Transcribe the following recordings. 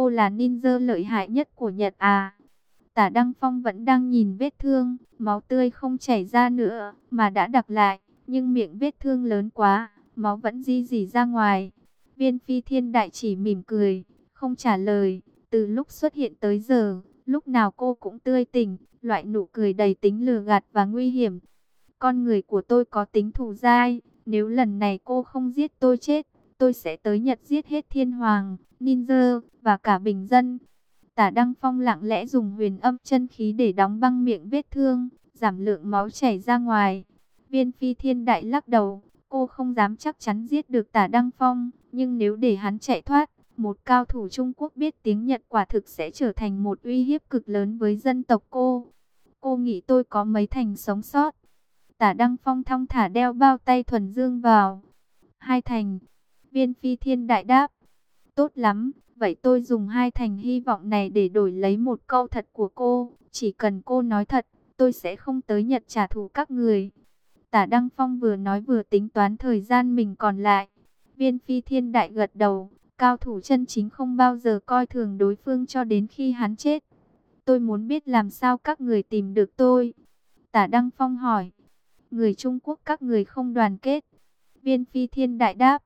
cô là ninja lợi hại nhất của Nhật à? Tả Đăng Phong vẫn đang nhìn vết thương, máu tươi không chảy ra nữa, mà đã đặc lại, nhưng miệng vết thương lớn quá, máu vẫn di dì ra ngoài. Viên phi thiên đại chỉ mỉm cười, không trả lời, từ lúc xuất hiện tới giờ, lúc nào cô cũng tươi tỉnh, loại nụ cười đầy tính lừa gạt và nguy hiểm. Con người của tôi có tính thù dai, nếu lần này cô không giết tôi chết, tôi sẽ tới Nhật giết hết thiên hoàng, ninja và cả bình dân. Tả Đăng Phong lặng lẽ dùng huyền âm chân khí để đóng băng miệng vết thương, giảm lượng máu chảy ra ngoài. Viên phi thiên đại lắc đầu, cô không dám chắc chắn giết được tả Đăng Phong, nhưng nếu để hắn chạy thoát, một cao thủ Trung Quốc biết tiếng Nhật quả thực sẽ trở thành một uy hiếp cực lớn với dân tộc cô. Cô nghĩ tôi có mấy thành sống sót. Tả Đăng Phong thong thả đeo bao tay thuần dương vào. Hai thành. Viên phi thiên đại đáp. Tốt lắm, vậy tôi dùng hai thành hy vọng này để đổi lấy một câu thật của cô. Chỉ cần cô nói thật, tôi sẽ không tới Nhật trả thù các người. Tả Đăng Phong vừa nói vừa tính toán thời gian mình còn lại. Viên phi thiên đại gật đầu, cao thủ chân chính không bao giờ coi thường đối phương cho đến khi hắn chết. Tôi muốn biết làm sao các người tìm được tôi. Tả Đăng Phong hỏi, người Trung Quốc các người không đoàn kết. Viên phi thiên đại đáp,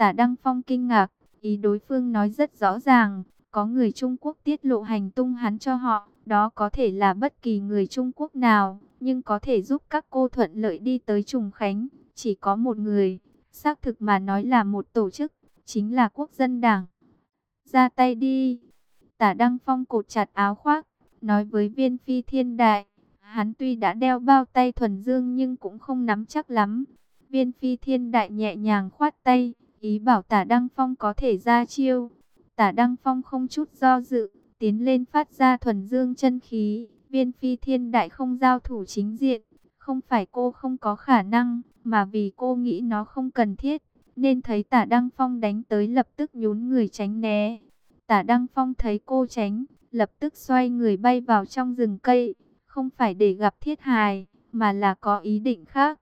tả Đăng Phong kinh ngạc, ý đối phương nói rất rõ ràng, có người Trung Quốc tiết lộ hành tung hắn cho họ, đó có thể là bất kỳ người Trung Quốc nào, nhưng có thể giúp các cô thuận lợi đi tới Trùng Khánh, chỉ có một người, xác thực mà nói là một tổ chức, chính là quốc dân đảng. Ra tay đi, tả Đăng Phong cột chặt áo khoác, nói với viên phi thiên đại, hắn tuy đã đeo bao tay thuần dương nhưng cũng không nắm chắc lắm. Viên phi thiên đại nhẹ nhàng khoát tay, ý bảo tả Đăng Phong có thể ra chiêu. Tả Đăng Phong không chút do dự, tiến lên phát ra thuần dương chân khí. Viên phi thiên đại không giao thủ chính diện, không phải cô không có khả năng, mà vì cô nghĩ nó không cần thiết. Nên thấy tả Đăng Phong đánh tới lập tức nhún người tránh né. Tả Đăng Phong thấy cô tránh, lập tức xoay người bay vào trong rừng cây. Không phải để gặp thiết hài, mà là có ý định khác.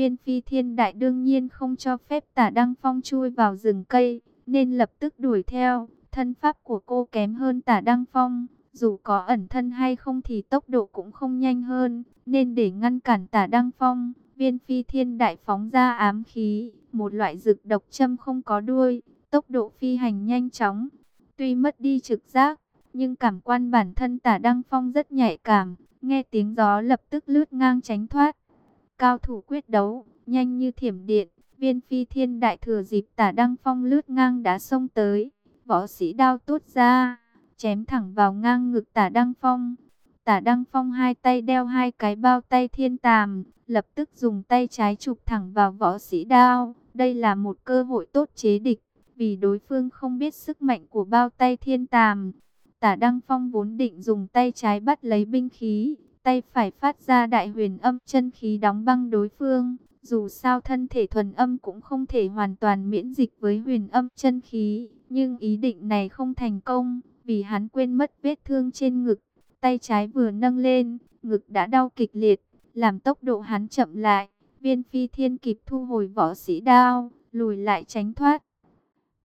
Viên phi thiên đại đương nhiên không cho phép tả Đăng Phong chui vào rừng cây, nên lập tức đuổi theo. Thân pháp của cô kém hơn tả Đăng Phong, dù có ẩn thân hay không thì tốc độ cũng không nhanh hơn, nên để ngăn cản tả Đăng Phong, viên phi thiên đại phóng ra ám khí, một loại dược độc châm không có đuôi, tốc độ phi hành nhanh chóng. Tuy mất đi trực giác, nhưng cảm quan bản thân tả Đăng Phong rất nhạy cảm, nghe tiếng gió lập tức lướt ngang tránh thoát. Cao thủ quyết đấu, nhanh như thiểm điện, viên phi thiên đại thừa dịp tả Đăng Phong lướt ngang đã xông tới, võ sĩ đao tốt ra, chém thẳng vào ngang ngực tả Đăng Phong. Tả Đăng Phong hai tay đeo hai cái bao tay thiên tàm, lập tức dùng tay trái chụp thẳng vào võ sĩ đao. Đây là một cơ hội tốt chế địch, vì đối phương không biết sức mạnh của bao tay thiên tàm. Tả Đăng Phong vốn định dùng tay trái bắt lấy binh khí, tay phải phát ra đại huyền âm chân khí đóng băng đối phương. Dù sao thân thể thuần âm cũng không thể hoàn toàn miễn dịch với huyền âm chân khí, nhưng ý định này không thành công, vì hắn quên mất vết thương trên ngực. Tay trái vừa nâng lên, ngực đã đau kịch liệt, làm tốc độ hắn chậm lại. Viên phi thiên kịp thu hồi võ sĩ đao, lùi lại tránh thoát.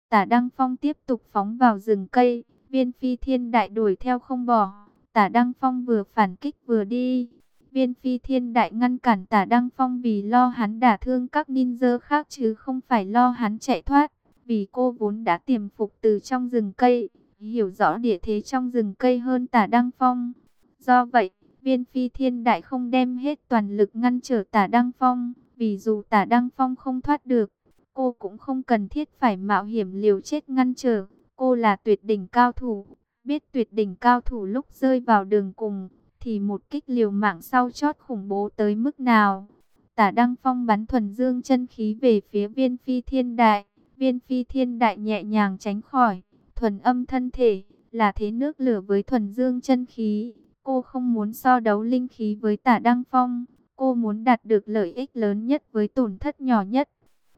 Tả Đăng Phong tiếp tục phóng vào rừng cây, viên phi thiên đại đuổi theo không bỏ. Tả Đăng Phong vừa phản kích vừa đi. Viên phi thiên đại ngăn cản tả Đăng Phong vì lo hắn đả thương các ninja khác chứ không phải lo hắn chạy thoát. Vì cô vốn đã tiềm phục từ trong rừng cây, hiểu rõ địa thế trong rừng cây hơn tả Đăng Phong. Do vậy, viên phi thiên đại không đem hết toàn lực ngăn trở tả Đăng Phong, vì dù tả Đăng Phong không thoát được, cô cũng không cần thiết phải mạo hiểm liều chết ngăn trở. Cô là tuyệt đỉnh cao thủ, biết tuyệt đỉnh cao thủ lúc rơi vào đường cùng, thì một kích liều mạng sau chót khủng bố tới mức nào. Tả Đăng Phong bắn thuần dương chân khí về phía viên phi thiên đại, viên phi thiên đại nhẹ nhàng tránh khỏi, thuần âm thân thể, là thế nước lửa với thuần dương chân khí. Cô không muốn so đấu linh khí với tả Đăng Phong, cô muốn đạt được lợi ích lớn nhất với tổn thất nhỏ nhất.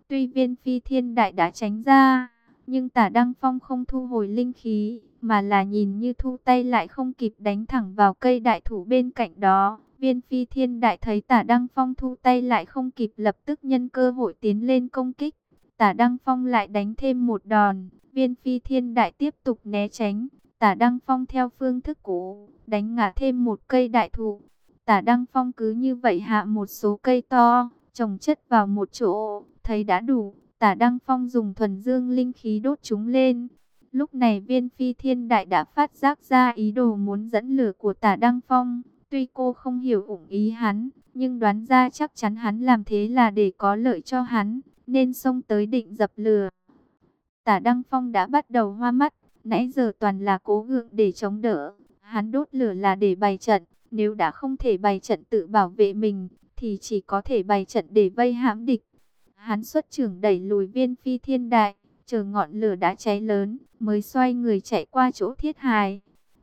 Tuy viên phi thiên đại đã tránh ra, nhưng tả Đăng Phong không thu hồi linh khí, mà là nhìn như thu tay lại không kịp đánh thẳng vào cây đại thủ bên cạnh đó. Viên phi thiên đại thấy tả Đăng Phong thu tay lại không kịp lập tức nhân cơ hội tiến lên công kích. Tả Đăng Phong lại đánh thêm một đòn, Viên phi thiên đại tiếp tục né tránh. Tả Đăng Phong theo phương thức cũ, đánh ngã thêm một cây đại thụ. Tả Đăng Phong cứ như vậy hạ một số cây to, trồng chất vào một chỗ, thấy đã đủ. Tả Đăng Phong dùng thuần dương linh khí đốt chúng lên. Lúc này viên phi thiên đại đã phát giác ra ý đồ muốn dẫn lửa của tả Đăng Phong. Tuy cô không hiểu ủng ý hắn, nhưng đoán ra chắc chắn hắn làm thế là để có lợi cho hắn, nên xông tới định dập lửa. Tả Đăng Phong đã bắt đầu hoa mắt, nãy giờ toàn là cố gượng để chống đỡ. Hắn đốt lửa là để bày trận, nếu đã không thể bày trận tự bảo vệ mình, thì chỉ có thể bày trận để vây hãm địch. Hắn xuất trưởng đẩy lùi viên phi thiên đại, chờ ngọn lửa đã cháy lớn, mới xoay người chạy qua chỗ thiết hài.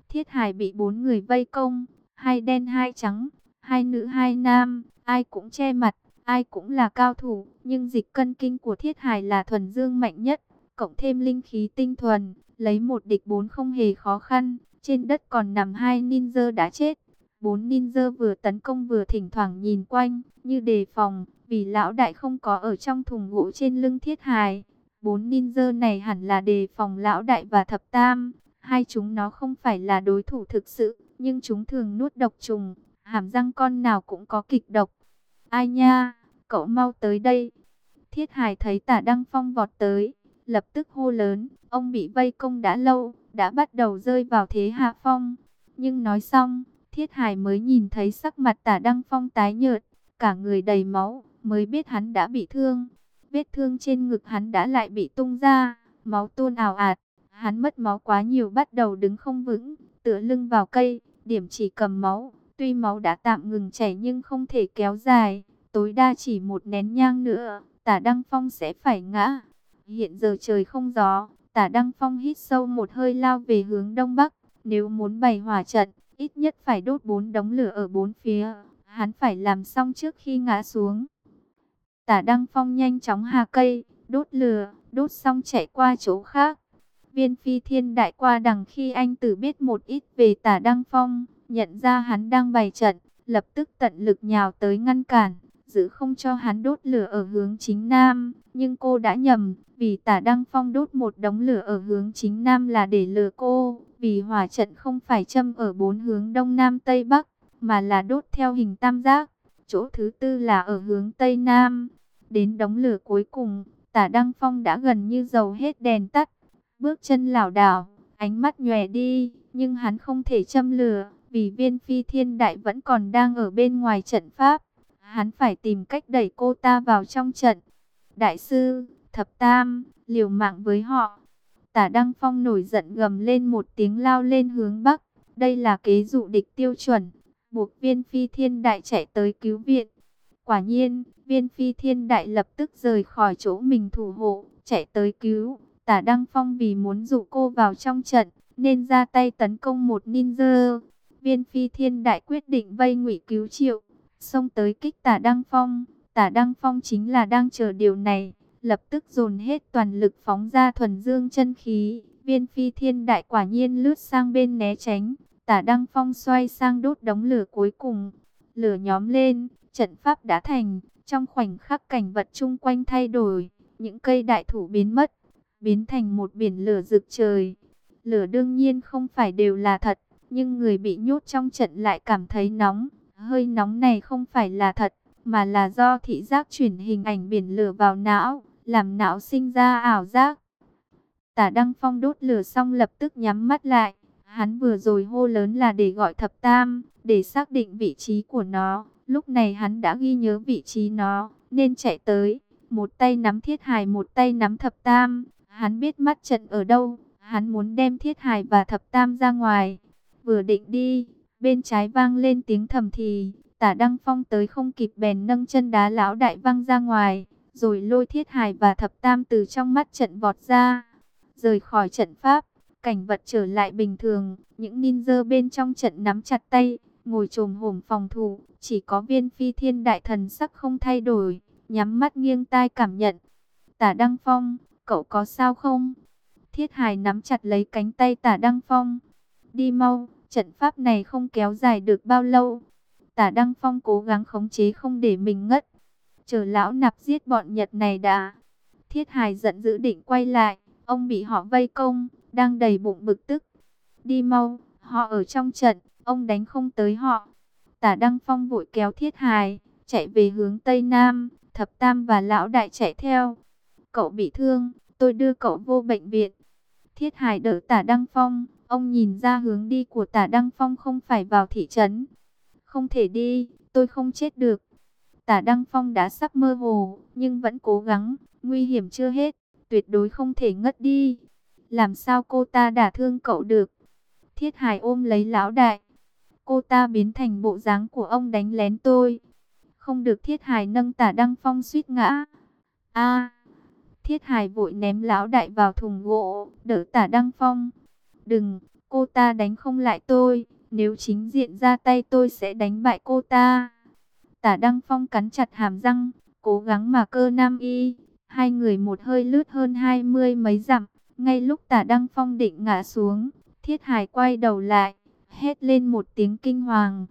Thiết hài bị bốn người vây công, hai đen hai trắng, hai nữ hai nam, ai cũng che mặt, ai cũng là cao thủ, nhưng dịch cân kinh của thiết hài là thuần dương mạnh nhất, cộng thêm linh khí tinh thuần, lấy một địch bốn không hề khó khăn, trên đất còn nằm hai ninja đã chết. Bốn ninja vừa tấn công vừa thỉnh thoảng nhìn quanh, như đề phòng, vì lão đại không có ở trong thùng gỗ trên lưng thiết hài. Bốn ninja này hẳn là đề phòng lão đại và thập tam, hai chúng nó không phải là đối thủ thực sự, nhưng chúng thường nuốt độc trùng, hàm răng con nào cũng có kịch độc. Ai nha, cậu mau tới đây. Thiết hài thấy tả Đăng Phong vọt tới, lập tức hô lớn, ông bị vây công đã lâu, đã bắt đầu rơi vào thế hạ phong. Nhưng nói xong, Thiết Hải mới nhìn thấy sắc mặt tả Đăng Phong tái nhợt, cả người đầy máu, mới biết hắn đã bị thương. Vết thương trên ngực hắn đã lại bị tung ra, máu tuôn ảo ạt. Hắn mất máu quá nhiều bắt đầu đứng không vững, tựa lưng vào cây, điểm chỉ cầm máu. Tuy máu đã tạm ngừng chảy nhưng không thể kéo dài, tối đa chỉ một nén nhang nữa, tả Đăng Phong sẽ phải ngã. Hiện giờ trời không gió, tả Đăng Phong hít sâu một hơi lao về hướng đông bắc. Nếu muốn bày hỏa trận, ít nhất phải đốt bốn đống lửa ở bốn phía. Hắn phải làm xong trước khi ngã xuống. Tả Đăng Phong nhanh chóng hạ cây, đốt lửa, đốt xong chạy qua chỗ khác. Viên phi thiên đại qua đằng khi anh tử biết một ít về tả Đăng Phong, nhận ra hắn đang bày trận, lập tức tận lực nhào tới ngăn cản, giữ không cho hắn đốt lửa ở hướng chính nam. Nhưng cô đã nhầm, vì tả Đăng Phong đốt một đống lửa ở hướng chính nam là để lừa cô, vì hỏa trận không phải châm ở bốn hướng đông nam tây bắc, mà là đốt theo hình tam giác. Chỗ thứ tư là ở hướng tây nam. Đến đống lửa cuối cùng, tả Đăng Phong đã gần như dầu hết đèn tắt. Bước chân lảo đảo, ánh mắt nhòe đi, nhưng hắn không thể châm lửa, vì viên phi thiên đại vẫn còn đang ở bên ngoài trận pháp. Hắn phải tìm cách đẩy cô ta vào trong trận. Đại sư, thập tam, liều mạng với họ. Tả Đăng Phong nổi giận gầm lên một tiếng lao lên hướng Bắc. Đây là kế dụ địch tiêu chuẩn. Buộc viên phi thiên đại chạy tới cứu viện. Quả nhiên, viên phi thiên đại lập tức rời khỏi chỗ mình thủ hộ, chạy tới cứu. Tả Đăng Phong vì muốn dụ cô vào trong trận, nên ra tay tấn công một ninja. Viên phi thiên đại quyết định vây ngụy cứu triệu, xông tới kích tả Đăng Phong. Tả Đăng Phong chính là đang chờ điều này lập tức dồn hết toàn lực phóng ra thuần dương chân khí. Viên phi thiên đại quả nhiên lướt sang bên né tránh, tả đăng phong xoay sang đốt đống lửa cuối cùng. Lửa nhóm lên, trận pháp đã thành, trong khoảnh khắc cảnh vật chung quanh thay đổi, những cây đại thủ biến mất, biến thành một biển lửa rực trời. Lửa đương nhiên không phải đều là thật, nhưng người bị nhốt trong trận lại cảm thấy nóng, hơi nóng này không phải là thật, mà là do thị giác chuyển hình ảnh biển lửa vào não làm não sinh ra ảo giác. Tả Đăng Phong đốt lửa xong lập tức nhắm mắt lại. Hắn vừa rồi hô lớn là để gọi thập tam, để xác định vị trí của nó. Lúc này hắn đã ghi nhớ vị trí nó, nên chạy tới. Một tay nắm thiết hài, một tay nắm thập tam. Hắn biết mắt trận ở đâu, hắn muốn đem thiết hài và thập tam ra ngoài. Vừa định đi, bên trái vang lên tiếng thầm thì, tả Đăng Phong tới không kịp bèn nâng chân đá lão đại văng ra ngoài rồi lôi thiết hài và thập tam từ trong mắt trận vọt ra, rời khỏi trận pháp, cảnh vật trở lại bình thường, những ninja bên trong trận nắm chặt tay, ngồi trồm hổm phòng thủ, chỉ có viên phi thiên đại thần sắc không thay đổi, nhắm mắt nghiêng tai cảm nhận. Tả Đăng Phong, cậu có sao không? Thiết hài nắm chặt lấy cánh tay tả Đăng Phong. Đi mau, trận pháp này không kéo dài được bao lâu. Tả Đăng Phong cố gắng khống chế không để mình ngất chờ lão nạp giết bọn Nhật này đã. Thiết Hải giận dữ định quay lại, ông bị họ vây công, đang đầy bụng bực tức. Đi mau, họ ở trong trận, ông đánh không tới họ. Tả Đăng Phong vội kéo Thiết Hài, chạy về hướng Tây Nam, Thập Tam và Lão Đại chạy theo. Cậu bị thương, tôi đưa cậu vô bệnh viện. Thiết Hải đỡ Tả Đăng Phong, ông nhìn ra hướng đi của Tả Đăng Phong không phải vào thị trấn. Không thể đi, tôi không chết được. Tả Đăng Phong đã sắp mơ hồ, nhưng vẫn cố gắng, nguy hiểm chưa hết, tuyệt đối không thể ngất đi. Làm sao cô ta đả thương cậu được? Thiết Hải ôm lấy lão đại. Cô ta biến thành bộ dáng của ông đánh lén tôi. Không được Thiết Hải nâng tả Đăng Phong suýt ngã. a Thiết Hải vội ném lão đại vào thùng gỗ, đỡ tả Đăng Phong. Đừng, cô ta đánh không lại tôi. Nếu chính diện ra tay tôi sẽ đánh bại cô ta. Tả Đăng Phong cắn chặt hàm răng, cố gắng mà cơ nam y. Hai người một hơi lướt hơn hai mươi mấy dặm. Ngay lúc tả Đăng Phong định ngã xuống, Thiết Hải quay đầu lại, hét lên một tiếng kinh hoàng.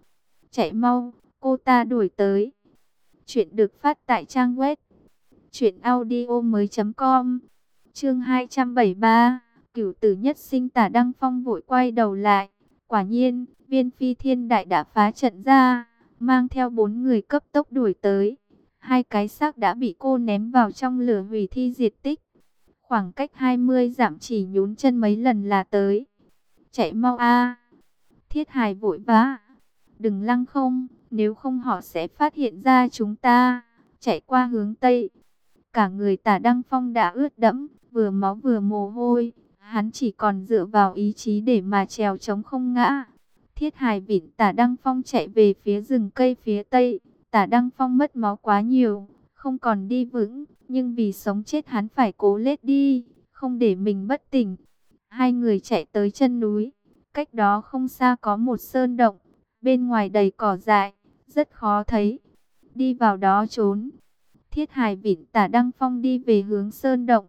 Chạy mau, cô ta đuổi tới. Chuyện được phát tại trang web truyệnaudiomoi.com. Chương 273, Cửu tử nhất sinh Tả Đăng Phong vội quay đầu lại. Quả nhiên, Viên Phi Thiên Đại đã phá trận ra, mang theo bốn người cấp tốc đuổi tới. Hai cái xác đã bị cô ném vào trong lửa hủy thi diệt tích. Khoảng cách 20 giảm chỉ nhún chân mấy lần là tới. Chạy mau a. Thiết Hải vội vã. Đừng lăng không, nếu không họ sẽ phát hiện ra chúng ta. Chạy qua hướng Tây. Cả người tả Đăng Phong đã ướt đẫm, vừa máu vừa mồ hôi. Hắn chỉ còn dựa vào ý chí để mà trèo chống không ngã. Thiết Hải vịn tả Đăng Phong chạy về phía rừng cây phía Tây. Tả Đăng Phong mất máu quá nhiều, không còn đi vững. Nhưng vì sống chết hắn phải cố lết đi, không để mình bất tỉnh. Hai người chạy tới chân núi. Cách đó không xa có một sơn động. Bên ngoài đầy cỏ dại, rất khó thấy. Đi vào đó trốn. Thiết Hải vịn tả Đăng Phong đi về hướng sơn động.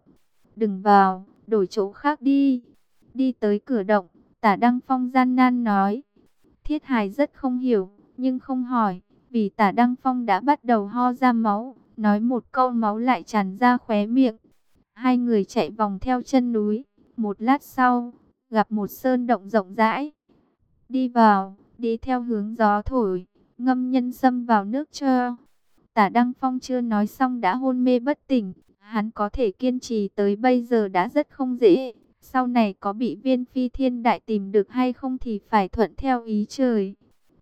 Đừng vào, đổi chỗ khác đi. Đi tới cửa động, tả Đăng Phong gian nan nói. Thiết Hải rất không hiểu, nhưng không hỏi, vì tả Đăng Phong đã bắt đầu ho ra máu, nói một câu máu lại tràn ra khóe miệng. Hai người chạy vòng theo chân núi, một lát sau, gặp một sơn động rộng rãi. Đi vào, đi theo hướng gió thổi, ngâm nhân sâm vào nước cho. Tả Đăng Phong chưa nói xong đã hôn mê bất tỉnh, hắn có thể kiên trì tới bây giờ đã rất không dễ. Sau này có bị viên phi thiên đại tìm được hay không thì phải thuận theo ý trời.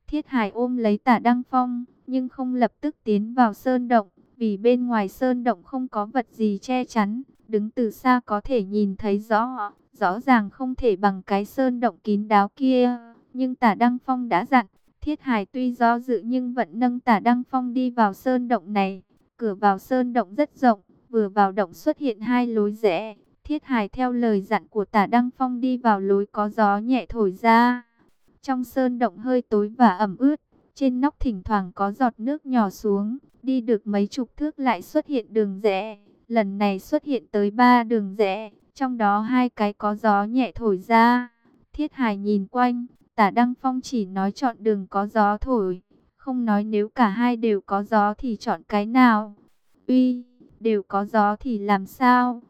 Thiết Hải ôm lấy tả Đăng Phong, nhưng không lập tức tiến vào sơn động, vì bên ngoài sơn động không có vật gì che chắn, đứng từ xa có thể nhìn thấy rõ, rõ ràng không thể bằng cái sơn động kín đáo kia. Nhưng tả Đăng Phong đã dặn, Thiết hài tuy do dự nhưng vẫn nâng tả Đăng Phong đi vào sơn động này. Cửa vào sơn động rất rộng, vừa vào động xuất hiện hai lối rẽ. Thiết hài theo lời dặn của tả Đăng Phong đi vào lối có gió nhẹ thổi ra. Trong sơn động hơi tối và ẩm ướt, trên nóc thỉnh thoảng có giọt nước nhỏ xuống. Đi được mấy chục thước lại xuất hiện đường rẽ. Lần này xuất hiện tới ba đường rẽ, trong đó hai cái có gió nhẹ thổi ra. Thiết Hải nhìn quanh, tả Đăng Phong chỉ nói chọn đường có gió thổi. Không nói nếu cả hai đều có gió thì chọn cái nào. Uy, đều có gió thì làm sao?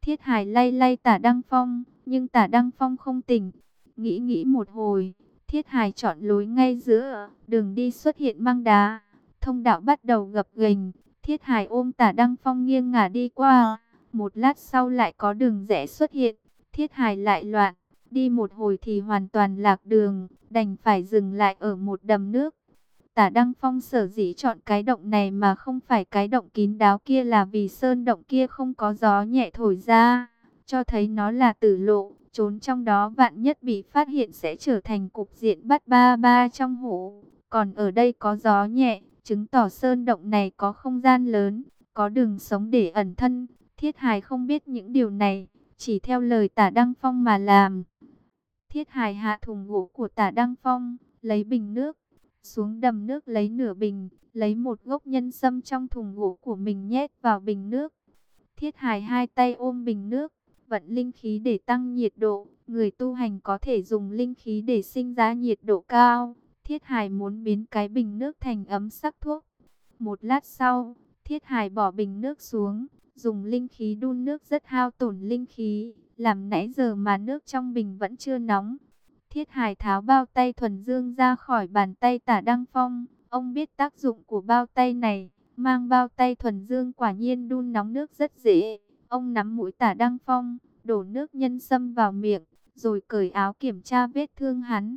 Thiết Hải lay lay tả Đăng Phong, nhưng tả Đăng Phong không tỉnh. Nghĩ nghĩ một hồi, Thiết Hải chọn lối ngay giữa, đường đi xuất hiện mang đá. Thông đạo bắt đầu gập ghềnh, Thiết Hải ôm tả Đăng Phong nghiêng ngả đi qua. Một lát sau lại có đường rẽ xuất hiện, Thiết Hải lại loạn. Đi một hồi thì hoàn toàn lạc đường, đành phải dừng lại ở một đầm nước. Tả Đăng Phong sở dĩ chọn cái động này mà không phải cái động kín đáo kia là vì sơn động kia không có gió nhẹ thổi ra, cho thấy nó là tử lộ, trốn trong đó vạn nhất bị phát hiện sẽ trở thành cục diện bắt ba ba trong hũ Còn ở đây có gió nhẹ, chứng tỏ sơn động này có không gian lớn, có đường sống để ẩn thân. Thiết Hải không biết những điều này, chỉ theo lời tả Đăng Phong mà làm. Thiết Hải hạ thùng gỗ của tả Đăng Phong, lấy bình nước, xuống đầm nước lấy nửa bình, lấy một gốc nhân sâm trong thùng gỗ của mình nhét vào bình nước. Thiết Hải hai tay ôm bình nước, vận linh khí để tăng nhiệt độ. Người tu hành có thể dùng linh khí để sinh ra nhiệt độ cao. Thiết Hải muốn biến cái bình nước thành ấm sắc thuốc. Một lát sau, Thiết Hải bỏ bình nước xuống, dùng linh khí đun nước rất hao tổn linh khí, làm nãy giờ mà nước trong bình vẫn chưa nóng. Thiết Hải tháo bao tay thuần dương ra khỏi bàn tay tả Đăng Phong, ông biết tác dụng của bao tay này, mang bao tay thuần dương quả nhiên đun nóng nước rất dễ. Ông nắm mũi tả Đăng Phong, đổ nước nhân sâm vào miệng, rồi cởi áo kiểm tra vết thương hắn.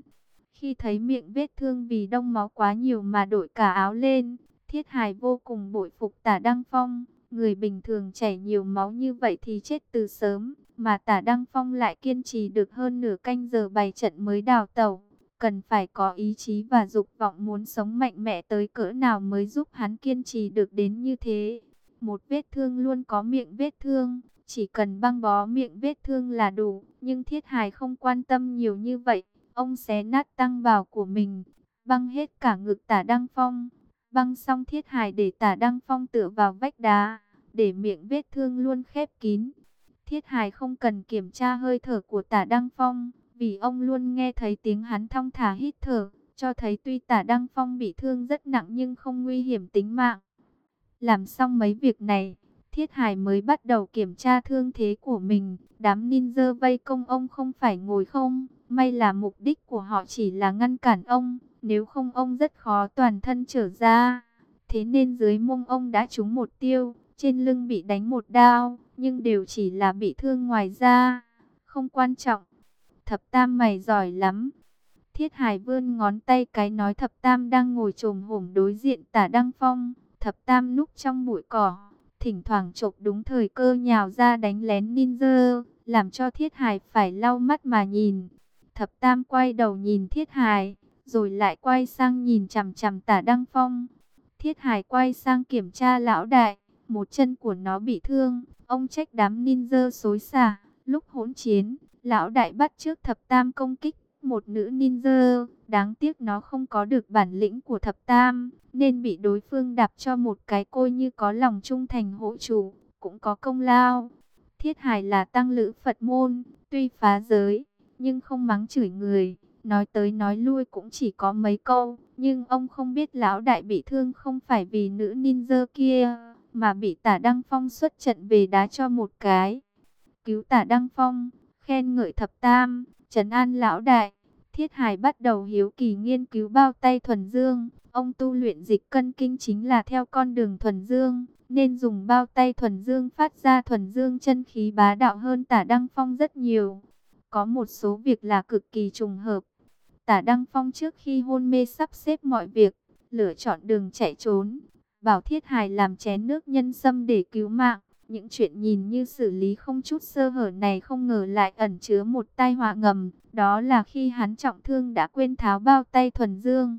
Khi thấy miệng vết thương vì đông máu quá nhiều mà đổi cả áo lên, Thiết hài vô cùng bội phục tả Đăng Phong. Người bình thường chảy nhiều máu như vậy thì chết từ sớm, mà tả Đăng Phong lại kiên trì được hơn nửa canh giờ bày trận mới đào tàu Cần phải có ý chí và dục vọng muốn sống mạnh mẽ tới cỡ nào mới giúp hắn kiên trì được đến như thế. Một vết thương luôn có miệng vết thương, chỉ cần băng bó miệng vết thương là đủ. Nhưng Thiết Hải không quan tâm nhiều như vậy, ông xé nát tăng bào của mình, băng hết cả ngực tả Đăng Phong. Băng xong Thiết Hải để tả Đăng Phong tựa vào vách đá, để miệng vết thương luôn khép kín. Thiết Hải không cần kiểm tra hơi thở của tả Đăng Phong, vì ông luôn nghe thấy tiếng hắn thong thả hít thở, cho thấy tuy tả Đăng Phong bị thương rất nặng nhưng không nguy hiểm tính mạng. Làm xong mấy việc này, Thiết Hải mới bắt đầu kiểm tra thương thế của mình. Đám ninja vây công ông không phải ngồi không, may là mục đích của họ chỉ là ngăn cản ông, nếu không ông rất khó toàn thân trở ra. Thế nên dưới mông ông đã trúng một tiêu, trên lưng bị đánh một đao, nhưng đều chỉ là bị thương ngoài da, không quan trọng. Thập Tam mày giỏi lắm. Thiết Hải vươn ngón tay cái nói Thập Tam đang ngồi trồm hổm đối diện Tả Đăng Phong. Thập Tam núp trong bụi cỏ, thỉnh thoảng chộp đúng thời cơ nhào ra đánh lén ninja, làm cho Thiết Hải phải lau mắt mà nhìn. Thập Tam quay đầu nhìn Thiết Hải, rồi lại quay sang nhìn chằm chằm Tả Đăng Phong. Thiết Hải quay sang kiểm tra lão đại, một chân của nó bị thương, ông trách đám ninja xối xả, lúc hỗn chiến, lão đại bắt trước thập tam công kích một nữ ninja, đáng tiếc nó không có được bản lĩnh của thập tam, nên bị đối phương đạp cho một cái côi như có lòng trung thành hộ chủ, cũng có công lao. Thiết Hải là tăng lữ Phật môn, tuy phá giới, nhưng không mắng chửi người, nói tới nói lui cũng chỉ có mấy câu, nhưng ông không biết lão đại bị thương không phải vì nữ ninja kia, mà bị tả Đăng Phong xuất trận về đá cho một cái. Cứu tả Đăng Phong, khen ngợi thập tam, trấn an lão đại. Thiết Hải bắt đầu hiếu kỳ nghiên cứu bao tay thuần dương. Ông tu luyện dịch cân kinh chính là theo con đường thuần dương, nên dùng bao tay thuần dương phát ra thuần dương chân khí bá đạo hơn tả Đăng Phong rất nhiều. Có một số việc là cực kỳ trùng hợp. Tả Đăng Phong trước khi hôn mê sắp xếp mọi việc, lựa chọn đường chạy trốn. Bảo Thiết Hải làm chén nước nhân sâm để cứu mạng. Những chuyện nhìn như xử lý không chút sơ hở này không ngờ lại ẩn chứa một tai họa ngầm. Đó là khi hắn trọng thương đã quên tháo bao tay thuần dương.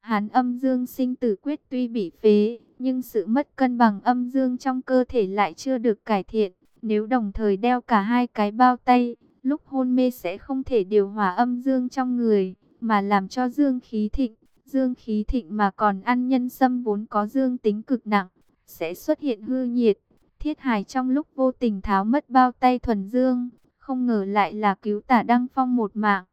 Hắn âm dương sinh tử quyết tuy bị phế, nhưng sự mất cân bằng âm dương trong cơ thể lại chưa được cải thiện. Nếu đồng thời đeo cả hai cái bao tay, lúc hôn mê sẽ không thể điều hòa âm dương trong người, mà làm cho dương khí thịnh. Dương khí thịnh mà còn ăn nhân sâm vốn có dương tính cực nặng, sẽ xuất hiện hư nhiệt. Thiết Hải trong lúc vô tình tháo mất bao tay thuần dương, không ngờ lại là cứu tả Đăng Phong một mạng.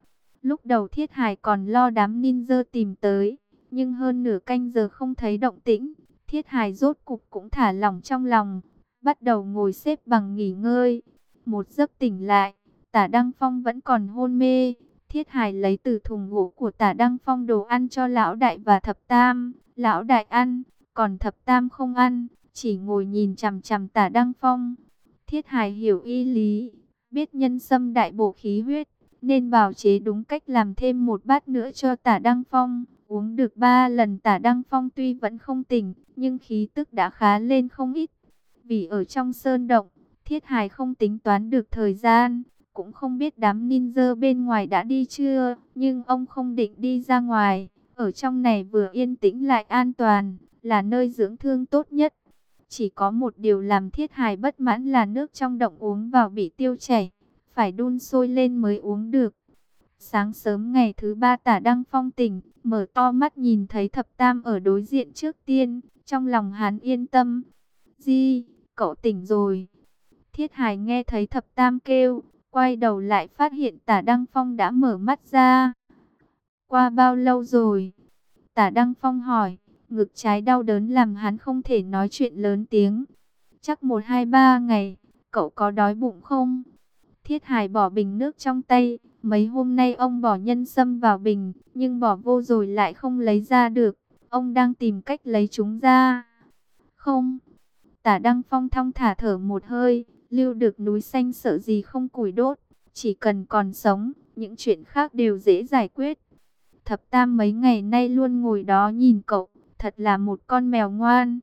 Lúc đầu Thiết Hải còn lo đám ninja tìm tới, nhưng hơn nửa canh giờ không thấy động tĩnh. Thiết Hải rốt cục cũng thả lỏng trong lòng, bắt đầu ngồi xếp bằng nghỉ ngơi. Một giấc tỉnh lại, tả Đăng Phong vẫn còn hôn mê. Thiết Hải lấy từ thùng gỗ của tả Đăng Phong đồ ăn cho lão đại và thập tam. Lão đại ăn, còn thập tam không ăn, chỉ ngồi nhìn chằm chằm tả Đăng Phong. Thiết hài hiểu y lý, biết nhân sâm đại bổ khí huyết, nên bảo chế đúng cách làm thêm một bát nữa cho tả Đăng Phong. Uống được ba lần tả Đăng Phong tuy vẫn không tỉnh, nhưng khí tức đã khá lên không ít. Vì ở trong sơn động, Thiết hài không tính toán được thời gian, cũng không biết đám ninja bên ngoài đã đi chưa, nhưng ông không định đi ra ngoài. Ở trong này vừa yên tĩnh lại an toàn, là nơi dưỡng thương tốt nhất. Chỉ có một điều làm thiết hài bất mãn là nước trong động uống vào bị tiêu chảy, phải đun sôi lên mới uống được. Sáng sớm ngày thứ ba tả Đăng Phong tỉnh, mở to mắt nhìn thấy thập tam ở đối diện trước tiên, trong lòng hắn yên tâm. Di, cậu tỉnh rồi. Thiết hài nghe thấy thập tam kêu, quay đầu lại phát hiện tả Đăng Phong đã mở mắt ra. Qua bao lâu rồi? Tả Đăng Phong hỏi, ngực trái đau đớn làm hắn không thể nói chuyện lớn tiếng. chắc một hai ba ngày, cậu có đói bụng không? Thiết Hải bỏ bình nước trong tay, mấy hôm nay ông bỏ nhân sâm vào bình, nhưng bỏ vô rồi lại không lấy ra được, ông đang tìm cách lấy chúng ra. Không, tả Đăng Phong thong thả thở một hơi, lưu được núi xanh sợ gì không củi đốt, chỉ cần còn sống, những chuyện khác đều dễ giải quyết. Thập Tam mấy ngày nay luôn ngồi đó nhìn cậu, thật là một con mèo ngoan.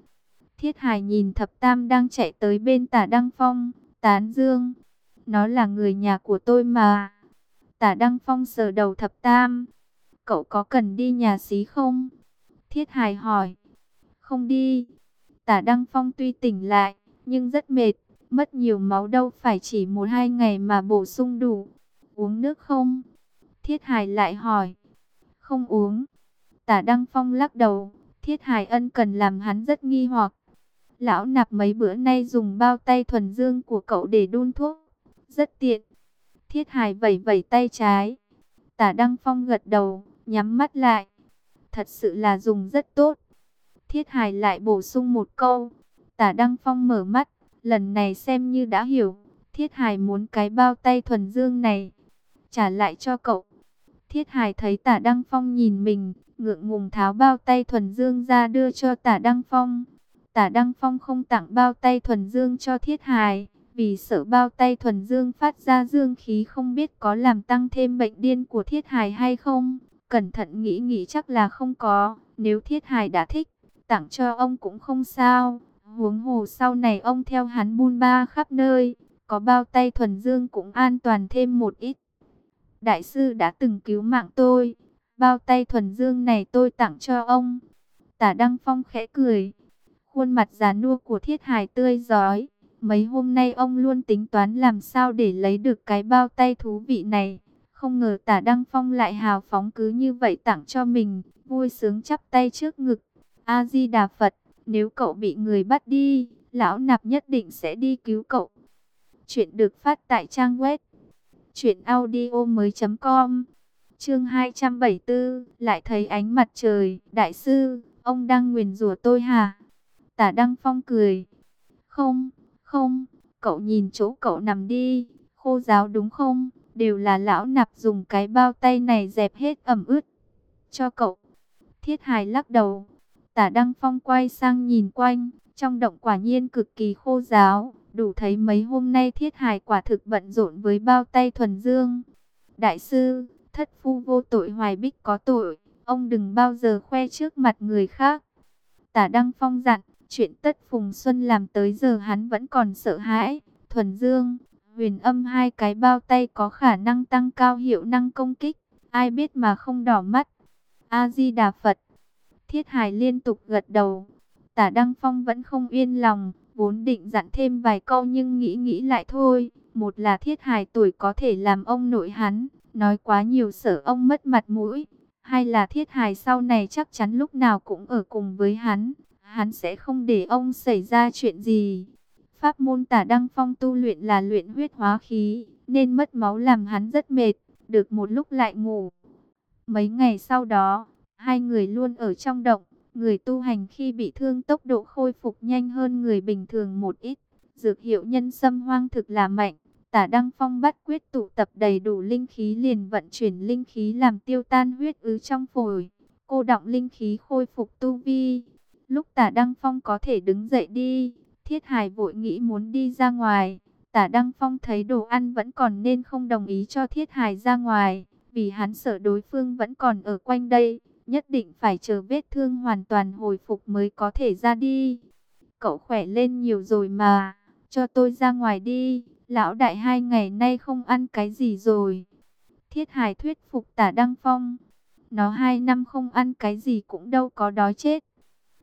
Thiết Hải nhìn Thập Tam đang chạy tới bên tả Đăng Phong, tán dương. Nó là người nhà của tôi mà. Tả Đăng Phong sờ đầu Thập Tam. Cậu có cần đi nhà xí không? Thiết Hải hỏi. Không đi. Tả Đăng Phong tuy tỉnh lại, nhưng rất mệt. Mất nhiều máu đâu phải chỉ một hai ngày mà bổ sung đủ. Uống nước không? Thiết Hải lại hỏi. Không uống. Tả Đăng Phong lắc đầu. Thiết Hải ân cần làm hắn rất nghi hoặc. Lão nạp mấy bữa nay dùng bao tay thuần dương của cậu để đun thuốc. Rất tiện. Thiết Hải vẩy vẩy tay trái. Tả Đăng Phong gật đầu, nhắm mắt lại. Thật sự là dùng rất tốt. Thiết Hải lại bổ sung một câu. Tả Đăng Phong mở mắt, lần này xem như đã hiểu. Thiết Hải muốn cái bao tay thuần dương này. Trả lại cho cậu. Thiết Hải thấy tả Đăng Phong nhìn mình, ngượng ngùng tháo bao tay thuần dương ra đưa cho tả Đăng Phong. Tả Đăng Phong không tặng bao tay thuần dương cho Thiết hài vì sợ bao tay thuần dương phát ra dương khí không biết có làm tăng thêm bệnh điên của Thiết hài hay không. Cẩn thận nghĩ nghĩ chắc là không có, nếu Thiết hài đã thích, tặng cho ông cũng không sao. Huống hồ sau này ông theo hắn buôn ba khắp nơi, có bao tay thuần dương cũng an toàn thêm một ít. Đại sư đã từng cứu mạng tôi, bao tay thuần dương này tôi tặng cho ông. Tả Đăng Phong khẽ cười, khuôn mặt già nua của Thiết Hải tươi giói. Mấy hôm nay ông luôn tính toán làm sao để lấy được cái bao tay thú vị này. Không ngờ tả Đăng Phong lại hào phóng cứ như vậy tặng cho mình, vui sướng chắp tay trước ngực. A-di-đà Phật, nếu cậu bị người bắt đi, lão nạp nhất định sẽ đi cứu cậu. Chuyện được phát tại trang web chuyểnaudio.com Chương 274, lại thấy ánh mặt trời, đại sư, ông đang nguyền rủa tôi hả? Tả Đăng Phong cười. Không, không, cậu nhìn chỗ cậu nằm đi, khô giáo đúng không? Đều là lão nạp dùng cái bao tay này dẹp hết ẩm ướt. Cho cậu. Thiết hài lắc đầu. Tả Đăng Phong quay sang nhìn quanh, trong động quả nhiên cực kỳ khô giáo. Đủ thấy mấy hôm nay thiết hài quả thực bận rộn với bao tay thuần dương. Đại sư, thất phu vô tội hoài bích có tội, ông đừng bao giờ khoe trước mặt người khác. Tả Đăng Phong dặn, chuyện tất Phùng Xuân làm tới giờ hắn vẫn còn sợ hãi. Thuần Dương, huyền âm hai cái bao tay có khả năng tăng cao hiệu năng công kích. Ai biết mà không đỏ mắt. A-di-đà Phật. Thiết Hải liên tục gật đầu. Tả Đăng Phong vẫn không yên lòng. Vốn định dặn thêm vài câu nhưng nghĩ nghĩ lại thôi. Một là Thiết Hải tuổi có thể làm ông nội hắn. Nói quá nhiều sợ ông mất mặt mũi. hay là Thiết hài sau này chắc chắn lúc nào cũng ở cùng với hắn hắn sẽ không để ông xảy ra chuyện gì. Pháp môn tả đăng phong tu luyện là luyện huyết hóa khí, nên mất máu làm hắn rất mệt, được một lúc lại ngủ. Mấy ngày sau đó, hai người luôn ở trong động, người tu hành khi bị thương tốc độ khôi phục nhanh hơn người bình thường một ít. Dược hiệu nhân sâm hoang thực là mạnh, tả đăng phong bắt quyết tụ tập đầy đủ linh khí liền vận chuyển linh khí làm tiêu tan huyết ứ trong phổi. Cô động linh khí khôi phục tu vi, Lúc tả Đăng Phong có thể đứng dậy đi, Thiết Hải vội nghĩ muốn đi ra ngoài. Tả Đăng Phong thấy đồ ăn vẫn còn nên không đồng ý cho Thiết Hải ra ngoài, vì hắn sợ đối phương vẫn còn ở quanh đây, nhất định phải chờ vết thương hoàn toàn hồi phục mới có thể ra đi. Cậu khỏe lên nhiều rồi mà, cho tôi ra ngoài đi, lão đại hai ngày nay không ăn cái gì rồi. Thiết Hải thuyết phục tả Đăng Phong, nó hai năm không ăn cái gì cũng đâu có đói chết.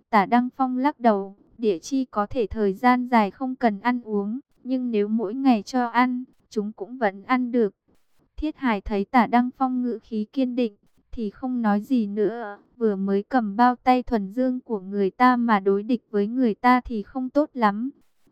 Tả Đăng Phong lắc đầu, địa chi có thể thời gian dài không cần ăn uống, nhưng nếu mỗi ngày cho ăn, chúng cũng vẫn ăn được. Thiết Hải thấy tả Đăng Phong ngữ khí kiên định, thì không nói gì nữa, vừa mới cầm bao tay thuần dương của người ta mà đối địch với người ta thì không tốt lắm.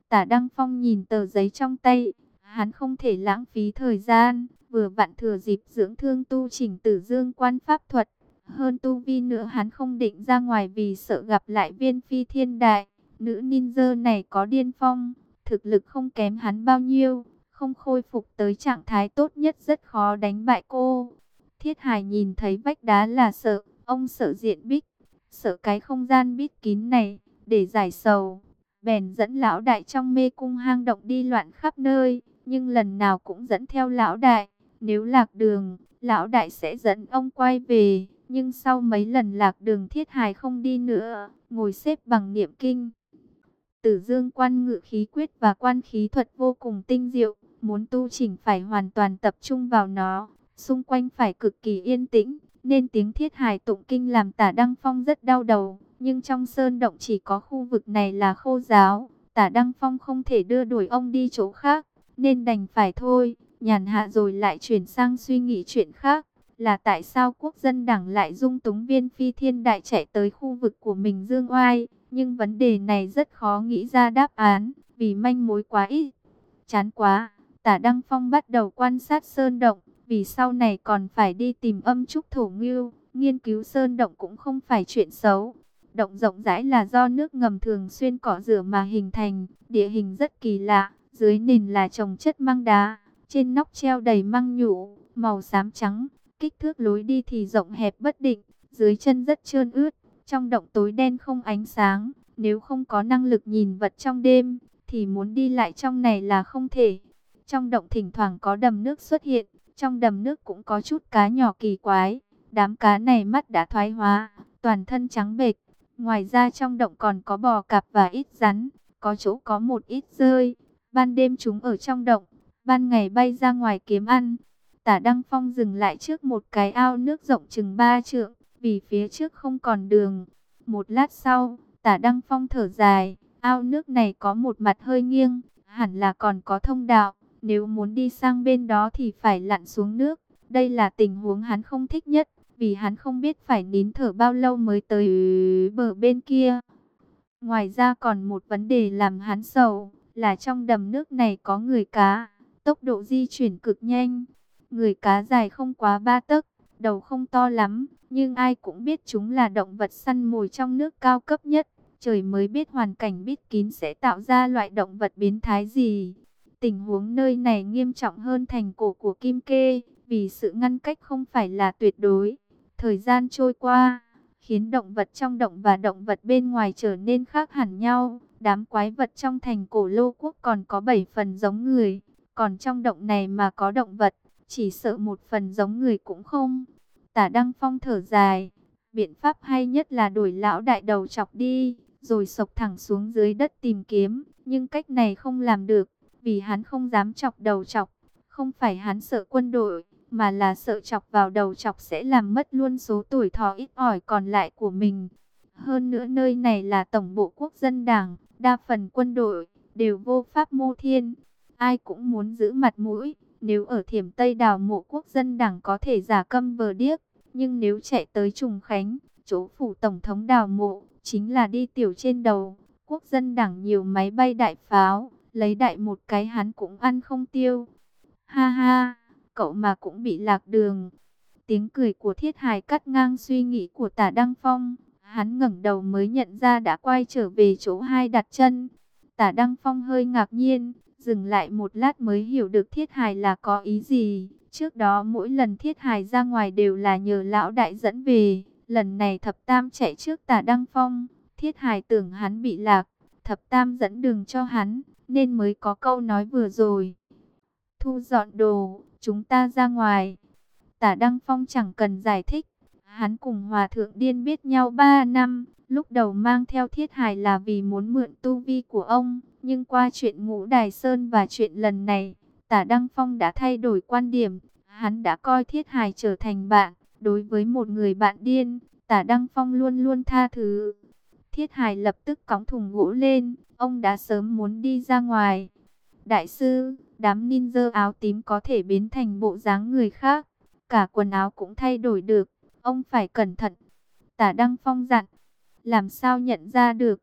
Tả Đăng Phong nhìn tờ giấy trong tay, hắn không thể lãng phí thời gian, vừa vặn thừa dịp dưỡng thương tu chỉnh tử dương quan pháp thuật, hơn tu vi nữa hắn không định ra ngoài vì sợ gặp lại viên phi thiên đại. Nữ ninja này có điên phong, thực lực không kém hắn bao nhiêu, không khôi phục tới trạng thái tốt nhất rất khó đánh bại cô. Thiết Hải nhìn thấy vách đá là sợ, ông sợ diện bích, sợ cái không gian bít kín này, để giải sầu. Bèn dẫn lão đại trong mê cung hang động đi loạn khắp nơi, nhưng lần nào cũng dẫn theo lão đại. Nếu lạc đường, lão đại sẽ dẫn ông quay về, nhưng sau mấy lần lạc đường thiết hài không đi nữa, ngồi xếp bằng niệm kinh. Tử dương quan ngự khí quyết và quan khí thuật vô cùng tinh diệu, muốn tu chỉnh phải hoàn toàn tập trung vào nó, xung quanh phải cực kỳ yên tĩnh, nên tiếng thiết hài tụng kinh làm tả Đăng Phong rất đau đầu. Nhưng trong sơn động chỉ có khu vực này là khô giáo, tả Đăng Phong không thể đưa đuổi ông đi chỗ khác, nên đành phải thôi, nhàn hạ rồi lại chuyển sang suy nghĩ chuyện khác. Là tại sao quốc dân đảng lại dung túng viên phi thiên đại chạy tới khu vực của mình dương oai, nhưng vấn đề này rất khó nghĩ ra đáp án, vì manh mối quá ít. Chán quá, tả Đăng Phong bắt đầu quan sát sơn động, vì sau này còn phải đi tìm âm trúc thổ ngưu, nghiên cứu sơn động cũng không phải chuyện xấu. Động rộng rãi là do nước ngầm thường xuyên cỏ rửa mà hình thành, địa hình rất kỳ lạ, dưới nền là trồng chất măng đá, trên nóc treo đầy măng nhũ, màu xám trắng, kích thước lối đi thì rộng hẹp bất định, dưới chân rất trơn ướt, trong động tối đen không ánh sáng, nếu không có năng lực nhìn vật trong đêm, thì muốn đi lại trong này là không thể. Trong động thỉnh thoảng có đầm nước xuất hiện, trong đầm nước cũng có chút cá nhỏ kỳ quái, đám cá này mắt đã thoái hóa, toàn thân trắng bệch, Ngoài ra trong động còn có bò cạp và ít rắn, có chỗ có một ít rơi. Ban đêm chúng ở trong động, ban ngày bay ra ngoài kiếm ăn. Tả Đăng Phong dừng lại trước một cái ao nước rộng chừng ba trượng, vì phía trước không còn đường. Một lát sau, tả Đăng Phong thở dài, ao nước này có một mặt hơi nghiêng, hẳn là còn có thông đạo. Nếu muốn đi sang bên đó thì phải lặn xuống nước. Đây là tình huống hắn không thích nhất vì hắn không biết phải nín thở bao lâu mới tới bờ bên kia. Ngoài ra còn một vấn đề làm hắn sầu, là trong đầm nước này có người cá, tốc độ di chuyển cực nhanh. Người cá dài không quá ba tấc, đầu không to lắm, nhưng ai cũng biết chúng là động vật săn mồi trong nước cao cấp nhất. Trời mới biết hoàn cảnh bít kín sẽ tạo ra loại động vật biến thái gì. Tình huống nơi này nghiêm trọng hơn thành cổ của Kim Kê, vì sự ngăn cách không phải là tuyệt đối. Thời gian trôi qua, khiến động vật trong động và động vật bên ngoài trở nên khác hẳn nhau. Đám quái vật trong thành cổ lô quốc còn có 7 phần giống người, còn trong động này mà có động vật, chỉ sợ một phần giống người cũng không. Tả Đăng Phong thở dài, biện pháp hay nhất là đuổi lão đại đầu chọc đi, rồi sộc thẳng xuống dưới đất tìm kiếm, nhưng cách này không làm được, vì hắn không dám chọc đầu chọc, không phải hắn sợ quân đội mà là sợ chọc vào đầu chọc sẽ làm mất luôn số tuổi thọ ít ỏi còn lại của mình. Hơn nữa nơi này là tổng bộ quốc dân đảng, đa phần quân đội, đều vô pháp mô thiên. Ai cũng muốn giữ mặt mũi, nếu ở thiểm Tây đào mộ quốc dân đảng có thể giả câm vờ điếc, nhưng nếu chạy tới Trùng Khánh, chỗ phủ tổng thống đào mộ, chính là đi tiểu trên đầu. Quốc dân đảng nhiều máy bay đại pháo, lấy đại một cái hắn cũng ăn không tiêu. Ha ha! cậu mà cũng bị lạc đường. Tiếng cười của thiết hài cắt ngang suy nghĩ của tả Đăng Phong. Hắn ngẩng đầu mới nhận ra đã quay trở về chỗ hai đặt chân. Tả Đăng Phong hơi ngạc nhiên, dừng lại một lát mới hiểu được thiết hài là có ý gì. Trước đó mỗi lần thiết hài ra ngoài đều là nhờ lão đại dẫn về. Lần này thập tam chạy trước tả Đăng Phong. Thiết hài tưởng hắn bị lạc. Thập tam dẫn đường cho hắn, nên mới có câu nói vừa rồi. Thu dọn đồ, chúng ta ra ngoài. Tả Đăng Phong chẳng cần giải thích. Hắn cùng Hòa Thượng Điên biết nhau 3 năm. Lúc đầu mang theo thiết hài là vì muốn mượn tu vi của ông. Nhưng qua chuyện ngũ Đài Sơn và chuyện lần này, tả Đăng Phong đã thay đổi quan điểm. Hắn đã coi thiết hài trở thành bạn. Đối với một người bạn điên, tả Đăng Phong luôn luôn tha thứ. Thiết hài lập tức cõng thùng gỗ lên. Ông đã sớm muốn đi ra ngoài. Đại sư, đám ninja áo tím có thể biến thành bộ dáng người khác. Cả quần áo cũng thay đổi được. Ông phải cẩn thận. Tả Đăng Phong dặn. Làm sao nhận ra được?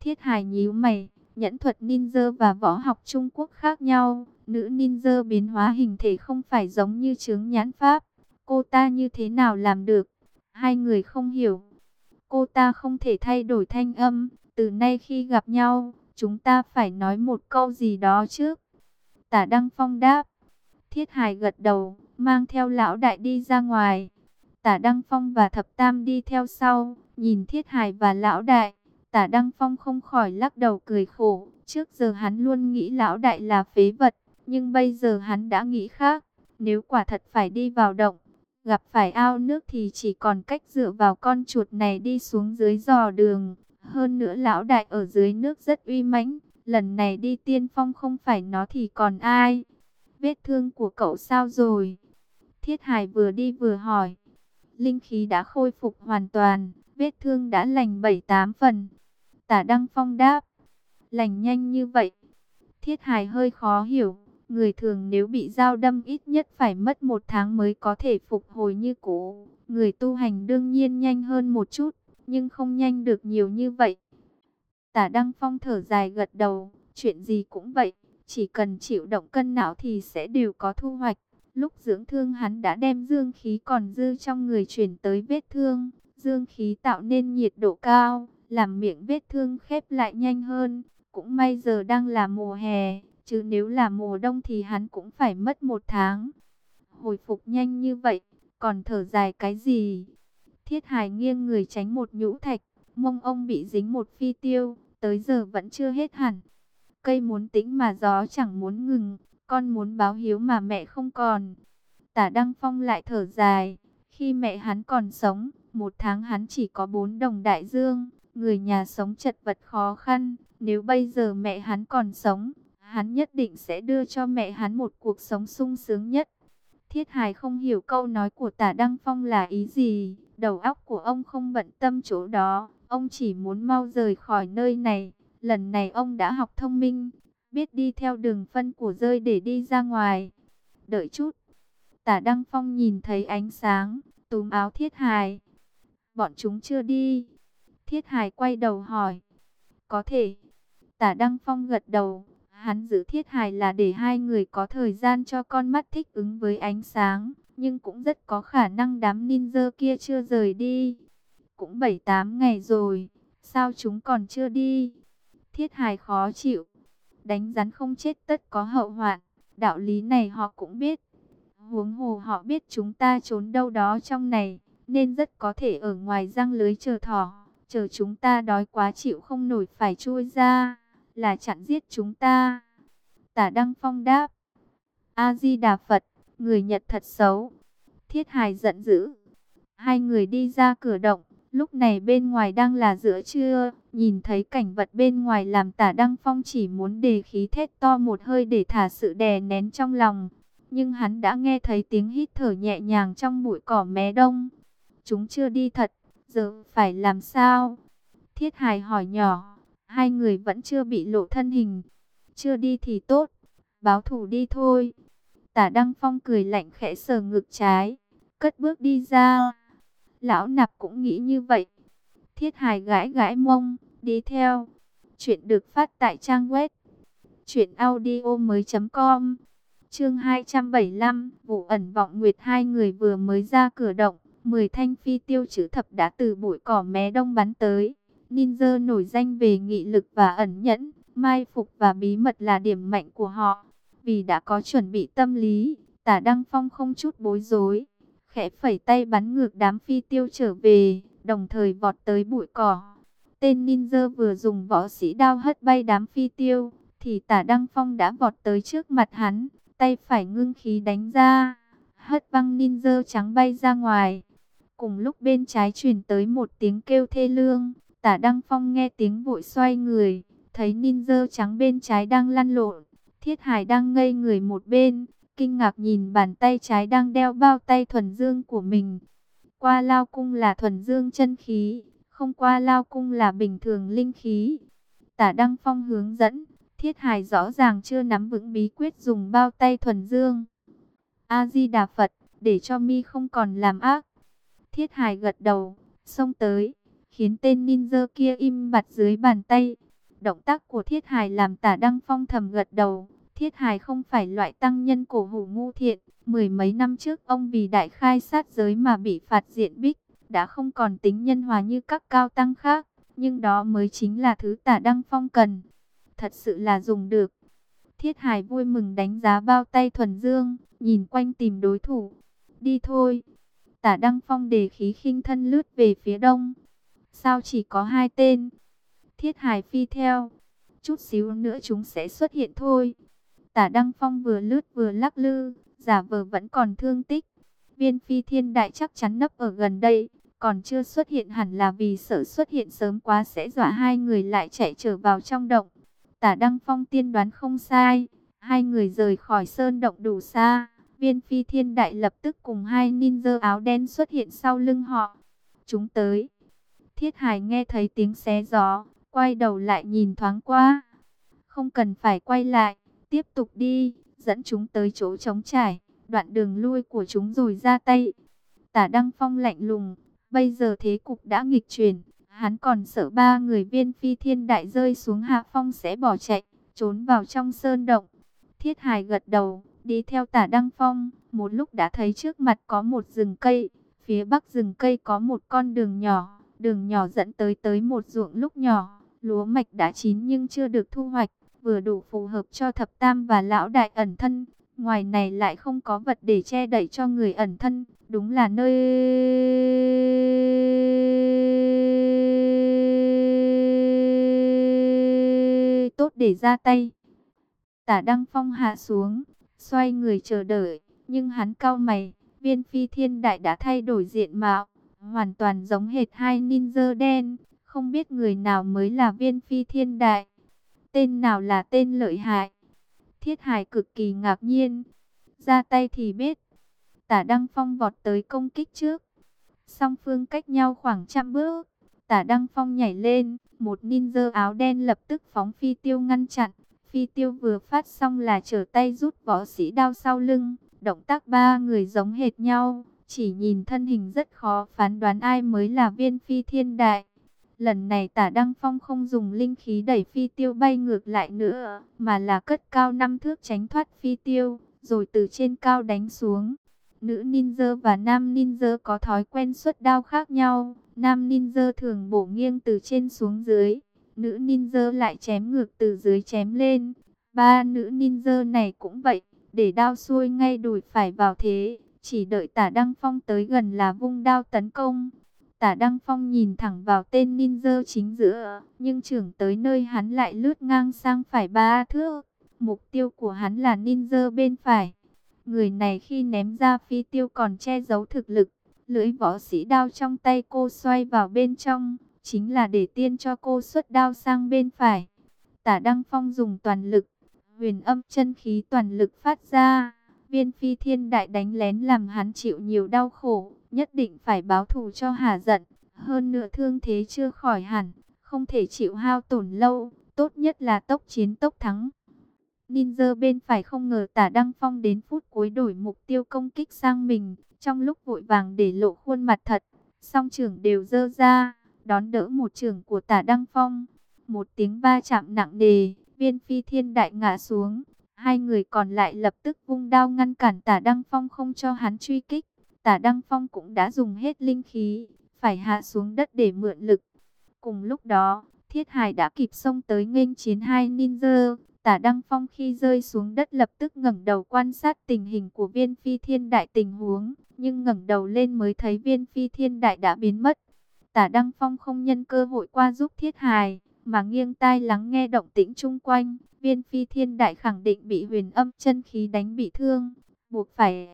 Thiết hài nhíu mày. Nhẫn thuật ninja và võ học Trung Quốc khác nhau. Nữ ninja biến hóa hình thể không phải giống như chướng nhãn pháp. Cô ta như thế nào làm được? Hai người không hiểu. Cô ta không thể thay đổi thanh âm. từ nay khi gặp nhau, chúng ta phải nói một câu gì đó trước. Tả Đăng Phong đáp. Thiết Hải gật đầu, mang theo lão đại đi ra ngoài. Tả Đăng Phong và Thập Tam đi theo sau, nhìn Thiết Hải và lão đại. Tả Đăng Phong không khỏi lắc đầu cười khổ. Trước giờ hắn luôn nghĩ lão đại là phế vật, nhưng bây giờ hắn đã nghĩ khác. Nếu quả thật phải đi vào động, gặp phải ao nước thì chỉ còn cách dựa vào con chuột này đi xuống dưới dò đường. Hơn nữa lão đại ở dưới nước rất uy mãnh, lần này đi tiên phong không phải nó thì còn ai. Vết thương của cậu sao rồi? Thiết Hải vừa đi vừa hỏi. Linh khí đã khôi phục hoàn toàn, vết thương đã lành bảy tám phần. Tả Đăng Phong đáp. Lành nhanh như vậy. Thiết Hải hơi khó hiểu. Người thường nếu bị dao đâm ít nhất phải mất một tháng mới có thể phục hồi như cũ. Người tu hành đương nhiên nhanh hơn một chút, nhưng không nhanh được nhiều như vậy. Tả Đăng Phong thở dài gật đầu, chuyện gì cũng vậy, chỉ cần chịu động cân não thì sẽ đều có thu hoạch. Lúc dưỡng thương hắn đã đem dương khí còn dư trong người chuyển tới vết thương, dương khí tạo nên nhiệt độ cao, làm miệng vết thương khép lại nhanh hơn. Cũng may giờ đang là mùa hè, chứ nếu là mùa đông thì hắn cũng phải mất một tháng. Hồi phục nhanh như vậy, còn thở dài cái gì? Thiết hài nghiêng người tránh một nhũ thạch, mông ông bị dính một phi tiêu, tới giờ vẫn chưa hết hẳn. Cây muốn tĩnh mà gió chẳng muốn ngừng, con muốn báo hiếu mà mẹ không còn. Tả Đăng Phong lại thở dài, khi mẹ hắn còn sống, một tháng hắn chỉ có bốn đồng đại dương, người nhà sống chật vật khó khăn, nếu bây giờ mẹ hắn còn sống, hắn nhất định sẽ đưa cho mẹ hắn một cuộc sống sung sướng nhất. Thiết Hải không hiểu câu nói của tả Đăng Phong là ý gì, đầu óc của ông không bận tâm chỗ đó, ông chỉ muốn mau rời khỏi nơi này. Lần này ông đã học thông minh, biết đi theo đường phân của rơi để đi ra ngoài. Đợi chút, tả Đăng Phong nhìn thấy ánh sáng, túm áo Thiết hài Bọn chúng chưa đi. Thiết hài quay đầu hỏi. Có thể. Tả Đăng Phong gật đầu. Hắn giữ Thiết hài là để hai người có thời gian cho con mắt thích ứng với ánh sáng. Nhưng cũng rất có khả năng đám ninja kia chưa rời đi. Cũng 7-8 ngày rồi. Sao chúng còn chưa đi? Thiết hài khó chịu. Đánh rắn không chết tất có hậu hoạn. Đạo lý này họ cũng biết. Huống hồ họ biết chúng ta trốn đâu đó trong này. Nên rất có thể ở ngoài răng lưới chờ thỏ chờ chúng ta đói quá chịu không nổi phải chui ra, là chặn giết chúng ta. Tả Đăng Phong đáp, A-di-đà Phật, người Nhật thật xấu. Thiết Hải giận dữ. Hai người đi ra cửa động, lúc này bên ngoài đang là giữa trưa, nhìn thấy cảnh vật bên ngoài làm tả Đăng Phong chỉ muốn đề khí thét to một hơi để thả sự đè nén trong lòng. Nhưng hắn đã nghe thấy tiếng hít thở nhẹ nhàng trong bụi cỏ mé đông. Chúng chưa đi thật, Giờ phải làm sao? Thiết hài hỏi nhỏ. Hai người vẫn chưa bị lộ thân hình. Chưa đi thì tốt. Báo thủ đi thôi. Tả Đăng Phong cười lạnh khẽ sờ ngực trái. Cất bước đi ra. Lão nạp cũng nghĩ như vậy. Thiết hài gãi gãi mông. Đi theo. Chuyện được phát tại trang web. Chuyện audio mới.com Chương 275, vụ ẩn vọng nguyệt hai người vừa mới ra cửa động, 10 thanh phi tiêu chữ thập đã từ bụi cỏ mé đông bắn tới. Ninja nổi danh về nghị lực và ẩn nhẫn, mai phục và bí mật là điểm mạnh của họ. Vì đã có chuẩn bị tâm lý, tả Đăng Phong không chút bối rối. Khẽ phẩy tay bắn ngược đám phi tiêu trở về, đồng thời vọt tới bụi cỏ. Tên ninja vừa dùng võ sĩ đao hất bay đám phi tiêu, thì tả Đăng Phong đã vọt tới trước mặt hắn, tay phải ngưng khí đánh ra, hất văng ninja trắng bay ra ngoài. Cùng lúc bên trái truyền tới một tiếng kêu thê lương, tả Đăng Phong nghe tiếng vội xoay người, thấy ninja trắng bên trái đang lăn lộn, thiết hải đang ngây người một bên, kinh ngạc nhìn bàn tay trái đang đeo bao tay thuần dương của mình. Qua lao cung là thuần dương chân khí, không qua lao cung là bình thường linh khí. Tả Đăng Phong hướng dẫn, thiết hài rõ ràng chưa nắm vững bí quyết dùng bao tay thuần dương. A-di-đà Phật, để cho mi không còn làm ác. Thiết hài gật đầu, xông tới, khiến tên ninja kia im bặt dưới bàn tay. Động tác của Thiết hài làm tả Đăng Phong thầm gật đầu. Thiết Hải không phải loại tăng nhân cổ hủ ngu thiện. Mười mấy năm trước ông vì đại khai sát giới mà bị phạt diện bích. Đã không còn tính nhân hòa như các cao tăng khác. nhưng đó mới chính là thứ tả Đăng Phong cần. Thật sự là dùng được. Thiết Hải vui mừng đánh giá bao tay thuần dương, nhìn quanh tìm đối thủ. Đi thôi. Tả Đăng Phong đề khí khinh thân lướt về phía đông. Sao chỉ có hai tên? Thiết Hải phi theo. Chút xíu nữa chúng sẽ xuất hiện thôi. Tả Đăng Phong vừa lướt vừa lắc lư, giả vờ vẫn còn thương tích. Viên phi thiên đại chắc chắn nấp ở gần đây, còn chưa xuất hiện hẳn là vì sợ xuất hiện sớm quá sẽ dọa hai người lại chạy trở vào trong động. Tả Đăng Phong tiên đoán không sai, hai người rời khỏi sơn động đủ xa. Viên phi thiên đại lập tức cùng hai ninja áo đen xuất hiện sau lưng họ. Chúng tới. Thiết Hải nghe thấy tiếng xé gió, quay đầu lại nhìn thoáng qua. Không cần phải quay lại, tiếp tục đi, dẫn chúng tới chỗ trống trải, đoạn đường lui của chúng rồi ra tay. Tả Đăng Phong lạnh lùng, bây giờ thế cục đã nghịch chuyển, hắn còn sợ ba người viên phi thiên đại rơi xuống hạ phong sẽ bỏ chạy, trốn vào trong sơn động. Thiết hài gật đầu, đi theo tả Đăng Phong, một lúc đã thấy trước mặt có một rừng cây, phía bắc rừng cây có một con đường nhỏ, đường nhỏ dẫn tới tới một ruộng lúc nhỏ, lúa mạch đã chín nhưng chưa được thu hoạch, vừa đủ phù hợp cho thập tam và lão đại ẩn thân. Ngoài này lại không có vật để che đậy cho người ẩn thân, đúng là nơi tốt để ra tay. Tả Đăng Phong hạ xuống, xoay người chờ đợi, nhưng hắn cao mày, viên phi thiên đại đã thay đổi diện mạo, hoàn toàn giống hệt hai ninja đen, không biết người nào mới là viên phi thiên đại, tên nào là tên lợi hại. Thiết Hải cực kỳ ngạc nhiên, ra tay thì biết. Tả Đăng Phong vọt tới công kích trước, song phương cách nhau khoảng trăm bước. Tả Đăng Phong nhảy lên, một ninja áo đen lập tức phóng phi tiêu ngăn chặn. Phi tiêu vừa phát xong là trở tay rút võ sĩ đao sau lưng. Động tác ba người giống hệt nhau. Chỉ nhìn thân hình rất khó phán đoán ai mới là viên phi thiên đại. Lần này tả Đăng Phong không dùng linh khí đẩy phi tiêu bay ngược lại nữa, mà là cất cao năm thước tránh thoát phi tiêu, rồi từ trên cao đánh xuống. Nữ ninja và nam ninja có thói quen xuất đao khác nhau. Nam ninja thường bổ nghiêng từ trên xuống dưới, nữ ninja lại chém ngược từ dưới chém lên. Ba nữ ninja này cũng vậy, để đao xuôi ngay đùi phải vào thế, chỉ đợi tả Đăng Phong tới gần là vung đao tấn công. Tả Đăng Phong nhìn thẳng vào tên ninja chính giữa, nhưng trưởng tới nơi hắn lại lướt ngang sang phải ba thước. Mục tiêu của hắn là ninja bên phải. Người này khi ném ra phi tiêu còn che giấu thực lực. Lưỡi võ sĩ đao trong tay cô xoay vào bên trong, chính là để tiên cho cô xuất đao sang bên phải. Tả Đăng Phong dùng toàn lực, huyền âm chân khí toàn lực phát ra. Viên phi thiên đại đánh lén làm hắn chịu nhiều đau khổ, nhất định phải báo thù cho hà giận. Hơn nữa thương thế chưa khỏi hẳn, không thể chịu hao tổn lâu, tốt nhất là tốc chiến tốc thắng. Ninja bên phải không ngờ tả Đăng Phong đến phút cuối đổi mục tiêu công kích sang mình, trong lúc vội vàng để lộ khuôn mặt thật, song trưởng đều dơ ra, đón đỡ một trưởng của tả Đăng Phong. Một tiếng ba chạm nặng nề, viên phi thiên đại ngã xuống. Hai người còn lại lập tức vung đao ngăn cản tả Đăng Phong không cho hắn truy kích. Tả Đăng Phong cũng đã dùng hết linh khí, phải hạ xuống đất để mượn lực. Cùng lúc đó, Thiết Hải đã kịp xông tới nghênh chiến hai ninja. Tả Đăng Phong khi rơi xuống đất lập tức ngẩng đầu quan sát tình hình của viên phi thiên đại tình huống nhưng ngẩng đầu lên mới thấy viên phi thiên đại đã biến mất. Tả Đăng Phong không nhân cơ hội qua giúp thiết Hải, mà nghiêng tai lắng nghe động tĩnh chung quanh. Viên phi thiên đại khẳng định bị huyền âm chân khí đánh bị thương, buộc phải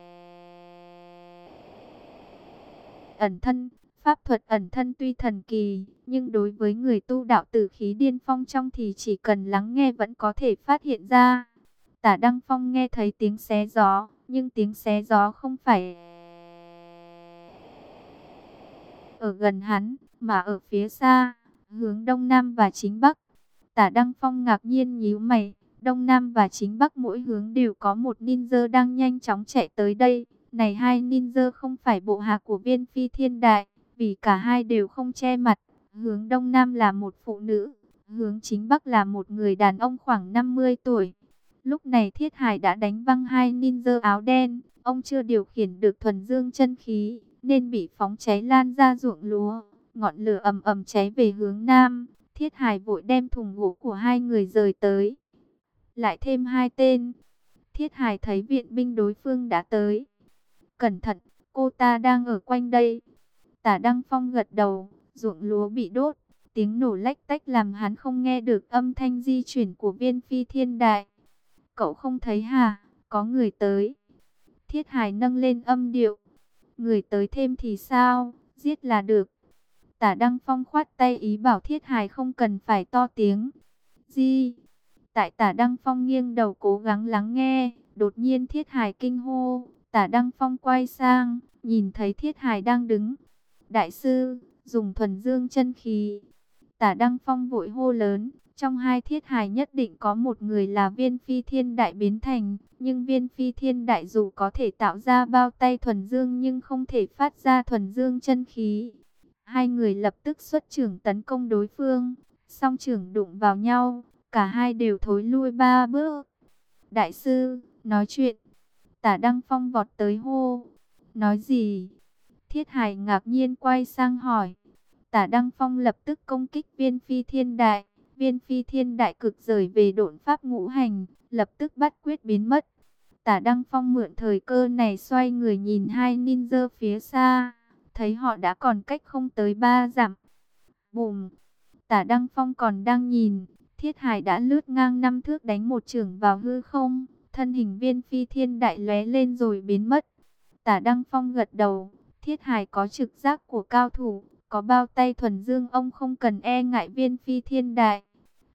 ẩn thân. Pháp thuật ẩn thân tuy thần kỳ, nhưng đối với người tu đạo tử khí điên phong trong thì chỉ cần lắng nghe vẫn có thể phát hiện ra. Tả Đăng Phong nghe thấy tiếng xé gió, nhưng tiếng xé gió không phải ở gần hắn, mà ở phía xa, hướng đông nam và chính bắc. Tả Đăng Phong ngạc nhiên nhíu mày, đông nam và chính bắc mỗi hướng đều có một ninja đang nhanh chóng chạy tới đây. Này hai ninja không phải bộ hạ của viên phi thiên đại, vì cả hai đều không che mặt. Hướng đông nam là một phụ nữ, hướng chính bắc là một người đàn ông khoảng 50 tuổi. Lúc này Thiết Hải đã đánh văng hai ninja áo đen, ông chưa điều khiển được thuần dương chân khí, nên bị phóng cháy lan ra ruộng lúa. ngọn lửa ầm ầm cháy về hướng nam. Thiết Hải vội đem thùng gỗ của hai người rời tới. Lại thêm hai tên. Thiết Hải thấy viện binh đối phương đã tới. Cẩn thận, cô ta đang ở quanh đây. Tả Đăng Phong gật đầu, ruộng lúa bị đốt. Tiếng nổ lách tách làm hắn không nghe được âm thanh di chuyển của viên phi thiên đại. Cậu không thấy hả? Có người tới. Thiết Hải nâng lên âm điệu. Người tới thêm thì sao? Giết là được. Tả Đăng Phong khoát tay ý bảo Thiết Hải không cần phải to tiếng. Di. Tại Tả Đăng Phong nghiêng đầu cố gắng lắng nghe. Đột nhiên Thiết Hải kinh hô. Tả Đăng Phong quay sang. Nhìn thấy Thiết Hải đang đứng. Đại sư, dùng thuần dương chân khí. Tả Đăng Phong vội hô lớn. Trong hai thiết hài nhất định có một người là viên phi thiên đại biến thành, nhưng viên phi thiên đại dù có thể tạo ra bao tay thuần dương nhưng không thể phát ra thuần dương chân khí. Hai người lập tức xuất trưởng tấn công đối phương, song trưởng đụng vào nhau, cả hai đều thối lui ba bước. Đại sư, nói chuyện, tả Đăng Phong vọt tới hô, nói gì? Thiết hài ngạc nhiên quay sang hỏi, tả Đăng Phong lập tức công kích viên phi thiên đại. Viên phi thiên đại cực rời về độn pháp ngũ hành, lập tức bắt quyết biến mất. Tả Đăng Phong mượn thời cơ này xoay người nhìn hai ninja phía xa, thấy họ đã còn cách không tới ba dặm. Bùm! Tả Đăng Phong còn đang nhìn, Thiết Hải đã lướt ngang năm thước đánh một trường vào hư không, thân hình viên phi thiên đại lóe lên rồi biến mất. Tả Đăng Phong gật đầu, Thiết hài có trực giác của cao thủ, có bao tay thuần dương ông không cần e ngại viên phi thiên đại.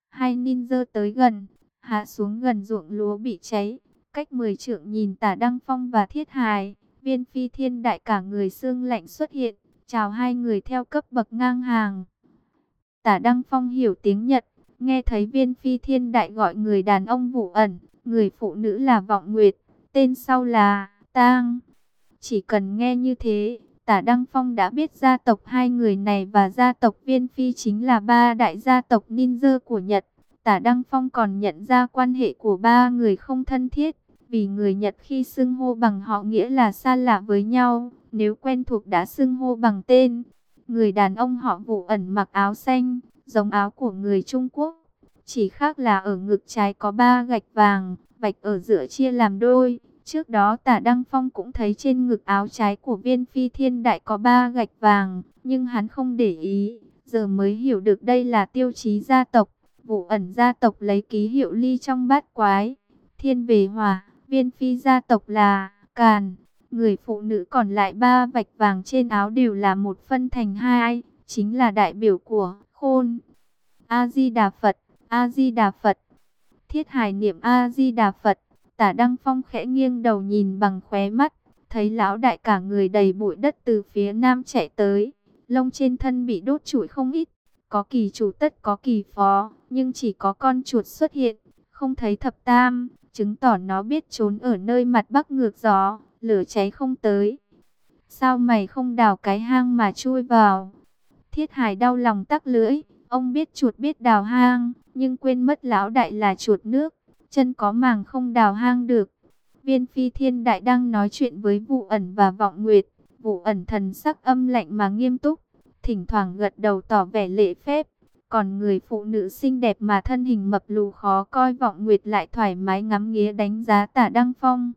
Hai ninja tới gần, hạ xuống gần ruộng lúa bị cháy. Cách 10 trượng nhìn tả Đăng Phong và Thiết Hài, viên phi thiên đại cả người xương lạnh xuất hiện, chào hai người theo cấp bậc ngang hàng. Tả Đăng Phong hiểu tiếng Nhật, nghe thấy viên phi thiên đại gọi người đàn ông vụ ẩn, người phụ nữ là Vọng Nguyệt, tên sau là Tang. Chỉ cần nghe như thế, Tả Đăng Phong đã biết gia tộc hai người này và gia tộc Viên Phi chính là ba đại gia tộc ninja của Nhật. Tả Đăng Phong còn nhận ra quan hệ của ba người không thân thiết, vì người Nhật khi xưng hô bằng họ nghĩa là xa lạ với nhau, nếu quen thuộc đã xưng hô bằng tên. Người đàn ông họ vụ ẩn mặc áo xanh, giống áo của người Trung Quốc, chỉ khác là ở ngực trái có ba gạch vàng, vạch ở giữa chia làm đôi. Trước đó tả Đăng Phong cũng thấy trên ngực áo trái của viên phi thiên đại có ba gạch vàng, nhưng hắn không để ý, giờ mới hiểu được đây là tiêu chí gia tộc. Vụ ẩn gia tộc lấy ký hiệu ly trong bát quái, thiên về hòa, viên phi gia tộc là càn. Người phụ nữ còn lại ba vạch vàng trên áo đều là một phân thành hai, chính là đại biểu của khôn. A-di-đà Phật, A-di-đà Phật, thiết hài niệm A-di-đà Phật. Tả Đăng Phong khẽ nghiêng đầu nhìn bằng khóe mắt, thấy lão đại cả người đầy bụi đất từ phía nam chạy tới, lông trên thân bị đốt trụi không ít, có kỳ chủ tất có kỳ phó, nhưng chỉ có con chuột xuất hiện, không thấy thập tam, chứng tỏ nó biết trốn ở nơi mặt bắc ngược gió, lửa cháy không tới. Sao mày không đào cái hang mà chui vào? Thiết Hải đau lòng tắc lưỡi, ông biết chuột biết đào hang, nhưng quên mất lão đại là chuột nước chân có màng không đào hang được. Viên phi thiên đại đang nói chuyện với vụ ẩn và vọng nguyệt, vụ ẩn thần sắc âm lạnh mà nghiêm túc, thỉnh thoảng gật đầu tỏ vẻ lễ phép. Còn người phụ nữ xinh đẹp mà thân hình mập lù khó coi vọng nguyệt lại thoải mái ngắm nghía đánh giá tả Đăng Phong.